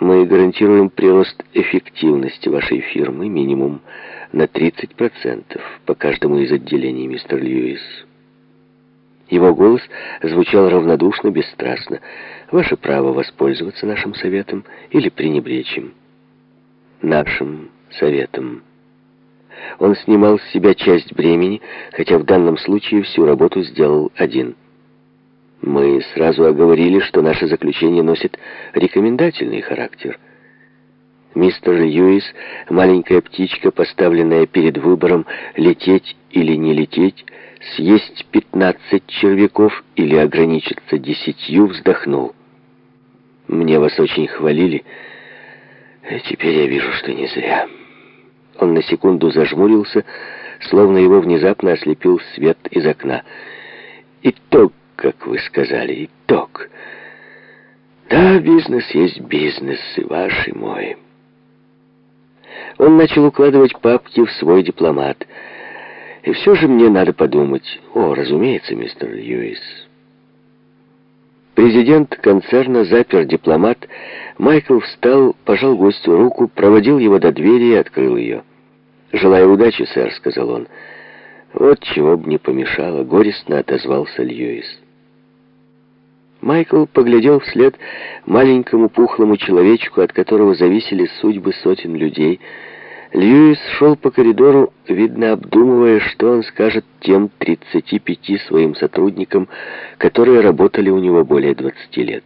Мы гарантируем прирост эффективности вашей фирмы минимум на 30% по каждому из отделений, мистер Льюис. Его голос звучал равнодушно, бесстрастно. Ваше право воспользоваться нашим советом или пренебречь им. Нашим советом. Он снимал с себя часть бремени, хотя в данном случае всю работу сделал один. Мы сразу оговорили, что наше заключение носит рекомендательный характер. Мистер Льюис, маленькая птичка, поставленная перед выбором лететь или не лететь, съесть 15 червяков или ограничиться десятью, вздохнул. Мне вас очень хвалили, и теперь я вижу, что не зря. Он на секунду зажмурился, словно его внезапно ослепил свет из окна. Итог, как вы сказали, итог. Да, бизнес есть бизнес, и ваш, и мой. Он начал укладывать папки в свой дипломат. И все же мне надо подумать. О, разумеется, мистер Льюис. Президент концерна запер дипломат. Майкл встал, пожал гостю руку, проводил его до двери и открыл ее. «Желаю удачи, сэр», — сказал он. «Вот чего бы не помешало», — горестно отозвался Льюис. Майкл поглядел вслед маленькому пухлому человечку, от которого зависели судьбы сотен людей. Льюис шел по коридору, видно обдумывая, что он скажет тем 35 своим сотрудникам, которые работали у него более 20 лет.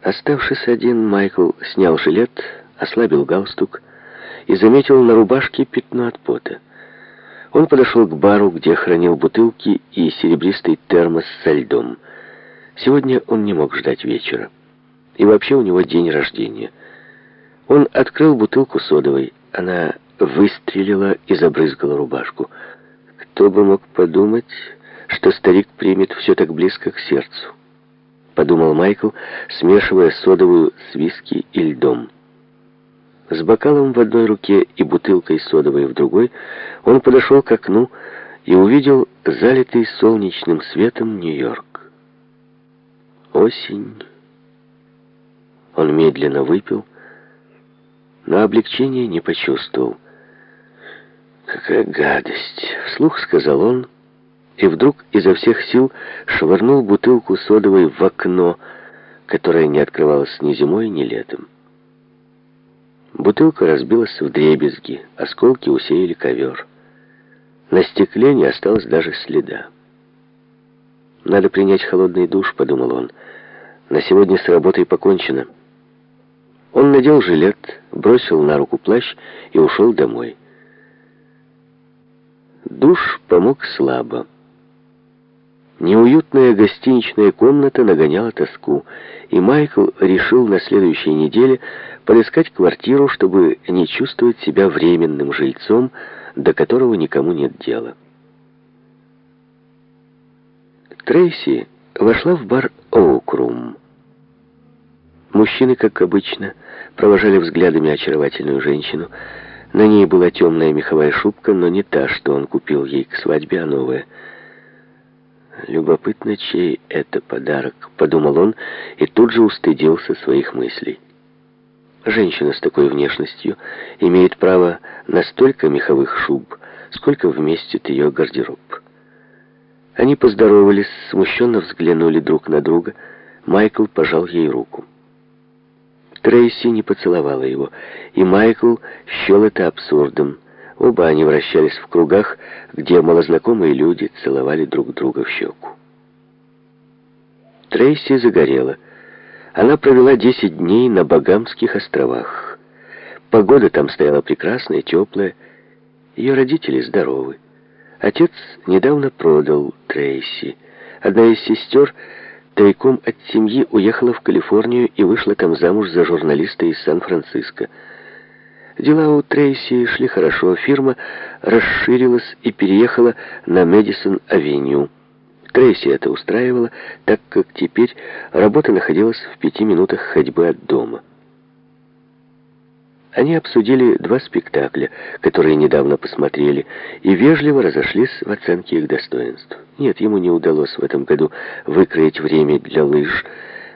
Оставшись один, Майкл снял жилет, ослабил галстук и заметил на рубашке пятно от пота. Он подошел к бару, где хранил бутылки и серебристый термос со льдом. Сегодня он не мог ждать вечера. И вообще у него день рождения. Он открыл бутылку содовой. Она выстрелила и забрызгала рубашку. Кто бы мог подумать, что старик примет все так близко к сердцу. Подумал Майкл, смешивая содовую с виски и льдом. С бокалом в одной руке и бутылкой содовой в другой, он подошел к окну и увидел залитый солнечным светом Нью-Йорк. Осень. Он медленно выпил, но облегчения не почувствовал. «Какая гадость!» — вслух сказал он, и вдруг изо всех сил швырнул бутылку содовой в окно, которое не открывалось ни зимой, ни летом. Бутылка разбилась в дребезги, осколки усеяли ковер. На стекле не осталось даже следа. «Надо принять холодный душ», — подумал он. «На сегодня с работой покончено». Он надел жилет, бросил на руку плащ и ушел домой. Душ помог слабо. Неуютная гостиничная комната нагоняла тоску, и Майкл решил на следующей неделе подыскать квартиру, чтобы не чувствовать себя временным жильцом, до которого никому нет дела. Трейси вошла в бар «Оукрум». Мужчины, как обычно, провожали взглядами очаровательную женщину. На ней была темная меховая шубка, но не та, что он купил ей к свадьбе, а новая. «Любопытно, чей это подарок», — подумал он, и тут же устыдился своих мыслей. Женщина с такой внешностью имеет право на столько меховых шуб, сколько вместит ее гардероб. Они поздоровались, смущенно взглянули друг на друга. Майкл пожал ей руку. Трейси не поцеловала его, и Майкл счел это абсурдом. Оба они вращались в кругах, где малознакомые люди целовали друг друга в щеку. Трейси загорела. Она провела 10 дней на Багамских островах. Погода там стояла прекрасная, теплая. Ее родители здоровы. Отец недавно продал Трейси. Одна из сестер тайком от семьи уехала в Калифорнию и вышла там замуж за журналиста из Сан-Франциско. Дела у Трейси шли хорошо, фирма расширилась и переехала на Мэдисон-авеню. Трейси это устраивало, так как теперь работа находилась в пяти минутах ходьбы от дома. Они обсудили два спектакля, которые недавно посмотрели, и вежливо разошлись в оценке их достоинств. Нет, ему не удалось в этом году выкроить время для лыж,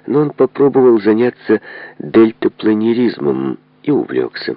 но он попробовал заняться дельтапланеризмом и увлекся.